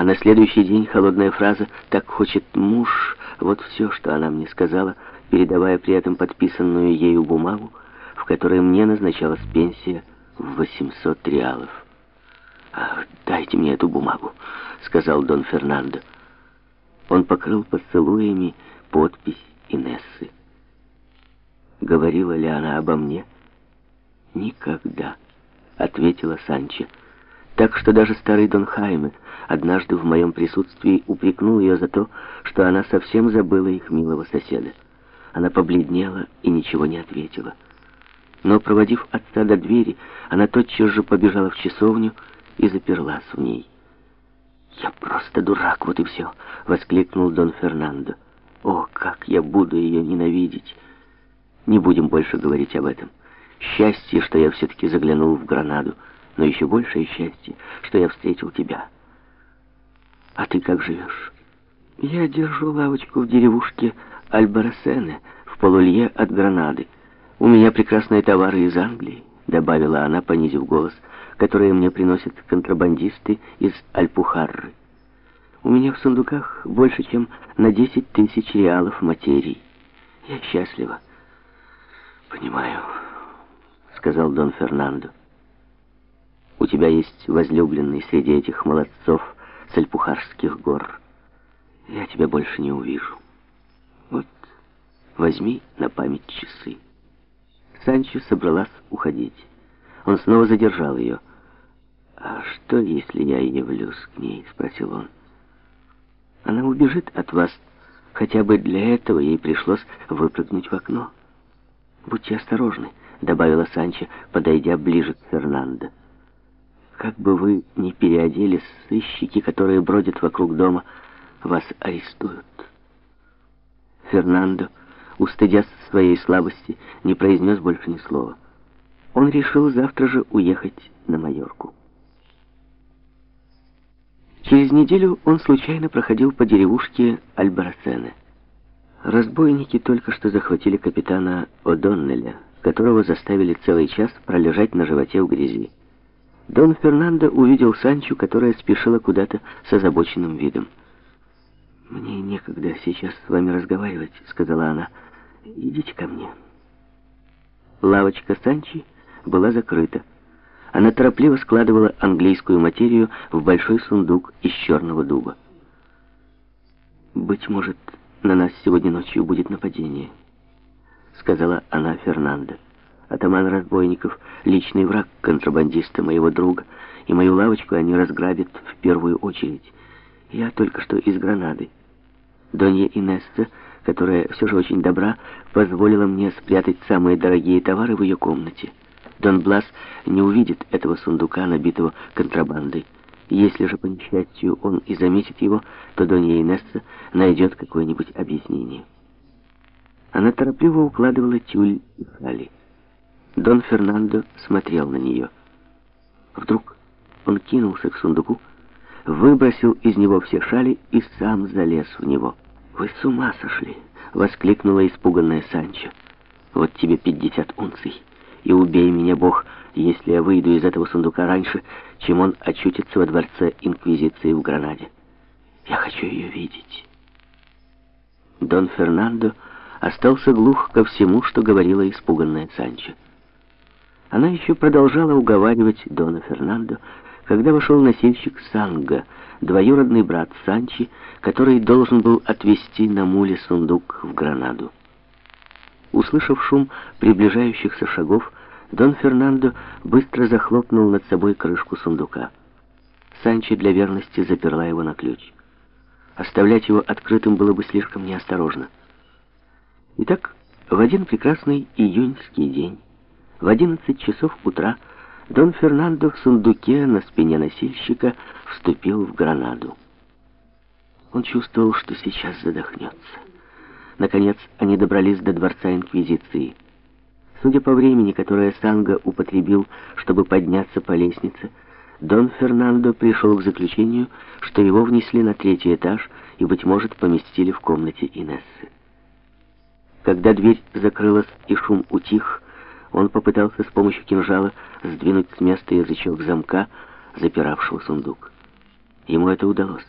А на следующий день холодная фраза «так хочет муж» — вот все, что она мне сказала, передавая при этом подписанную ею бумагу, в которой мне назначалась пенсия в 800 реалов. «Ах, дайте мне эту бумагу», — сказал Дон Фернандо. Он покрыл поцелуями подпись Инессы. Говорила ли она обо мне? Никогда, ответила Санчо. Так что даже старый Дон Хайме однажды в моем присутствии упрекнул ее за то, что она совсем забыла их милого соседа. Она побледнела и ничего не ответила. Но, проводив отца до двери, она тотчас же побежала в часовню и заперлась в ней. «Я просто дурак, вот и все!» — воскликнул Дон Фернандо. «О, как я буду ее ненавидеть!» «Не будем больше говорить об этом. Счастье, что я все-таки заглянул в Гранаду, но еще большее счастье, что я встретил тебя. А ты как живешь?» «Я держу лавочку в деревушке Альбарасене, в полулье от Гранады. У меня прекрасные товары из Англии», — добавила она, понизив голос, — которые мне приносят контрабандисты из Альпухарры. У меня в сундуках больше, чем на 10 тысяч реалов материй. Я счастлива. Понимаю, сказал Дон Фернандо. У тебя есть возлюбленный среди этих молодцов с Альпухарских гор. Я тебя больше не увижу. Вот, возьми на память часы. Санчо собралась уходить. Он снова задержал ее. «А что, если я явлюсь к ней?» — спросил он. «Она убежит от вас. Хотя бы для этого ей пришлось выпрыгнуть в окно. Будьте осторожны», — добавила Санчо, подойдя ближе к Фернандо. «Как бы вы ни переоделись, сыщики, которые бродят вокруг дома, вас арестуют». Фернандо, устыдясь своей слабости, не произнес больше ни слова. Он решил завтра же уехать на Майорку. Через неделю он случайно проходил по деревушке Альбарасене. Разбойники только что захватили капитана О'Доннеля, которого заставили целый час пролежать на животе в грязи. Дон Фернандо увидел Санчу, которая спешила куда-то с озабоченным видом. «Мне некогда сейчас с вами разговаривать», — сказала она. «Идите ко мне». Лавочка Санчи была закрыта. Она торопливо складывала английскую материю в большой сундук из черного дуба. «Быть может, на нас сегодня ночью будет нападение», — сказала она Фернандо. «Атаман разбойников — личный враг контрабандиста, моего друга, и мою лавочку они разграбят в первую очередь. Я только что из Гранады. Донья Инесса, которая все же очень добра, позволила мне спрятать самые дорогие товары в ее комнате». Дон Блас не увидит этого сундука, набитого контрабандой. Если же, по несчастью, он и заметит его, то Донья Инесса найдет какое-нибудь объяснение. Она торопливо укладывала тюль и шали. Дон Фернандо смотрел на нее. Вдруг он кинулся к сундуку, выбросил из него все шали и сам залез в него. «Вы с ума сошли!» — воскликнула испуганная Санчо. «Вот тебе пятьдесят унций!» и убей меня, Бог, если я выйду из этого сундука раньше, чем он очутится во дворце Инквизиции в Гранаде. Я хочу ее видеть. Дон Фернандо остался глух ко всему, что говорила испуганная Санчо. Она еще продолжала уговаривать Дона Фернандо, когда вошел носильщик Санга, двоюродный брат Санчи, который должен был отвезти на муле сундук в Гранаду. Услышав шум приближающихся шагов, Дон Фернандо быстро захлопнул над собой крышку сундука. Санчо для верности заперла его на ключ. Оставлять его открытым было бы слишком неосторожно. Итак, в один прекрасный июньский день, в одиннадцать часов утра, Дон Фернандо в сундуке на спине носильщика вступил в Гранаду. Он чувствовал, что сейчас задохнется. Наконец, они добрались до дворца Инквизиции. Судя по времени, которое Санга употребил, чтобы подняться по лестнице, Дон Фернандо пришел к заключению, что его внесли на третий этаж и, быть может, поместили в комнате Инессы. Когда дверь закрылась и шум утих, он попытался с помощью кинжала сдвинуть с места язычок замка, запиравшего сундук. Ему это удалось.